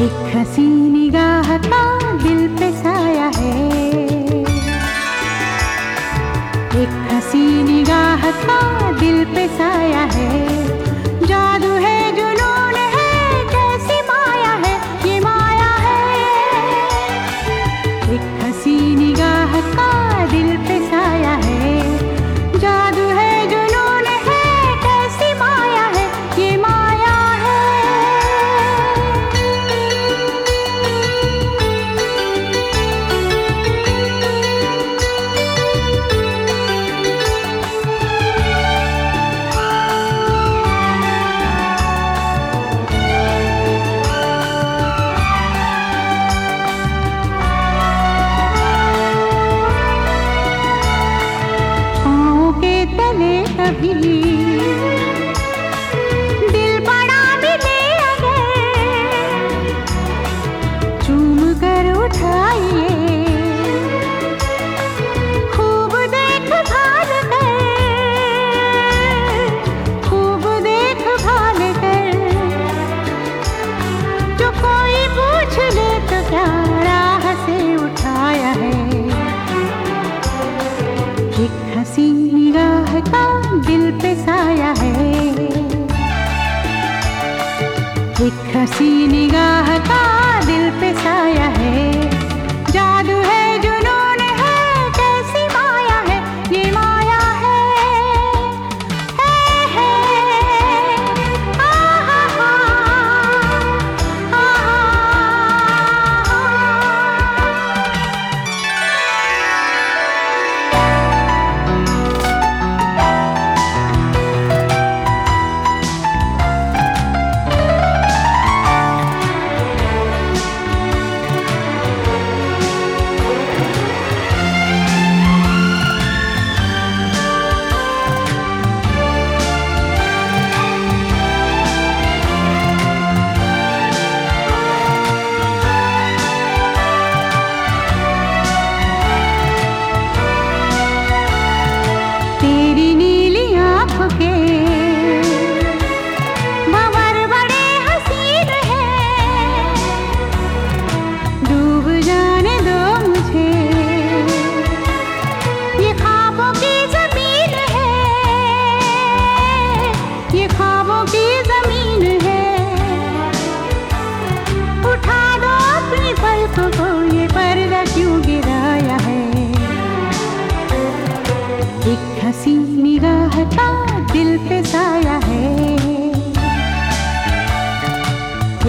एक हसी निगाह का दिल पे साया है। एक हसी निगाह का दिल पे साया है। कभी दिल बड़ा मिले अगर चूम कर उठाइए। खूब देख भाल कर, खूब देख भाल कर। जो कोई पूछ ले तो क्या राह से उठाया है? एक हसी निगाह का दिल पे साया है। एक हसी निगाह का दिल पे साया है। जादू के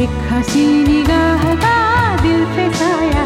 एक हसी निगाह का दिल पे साया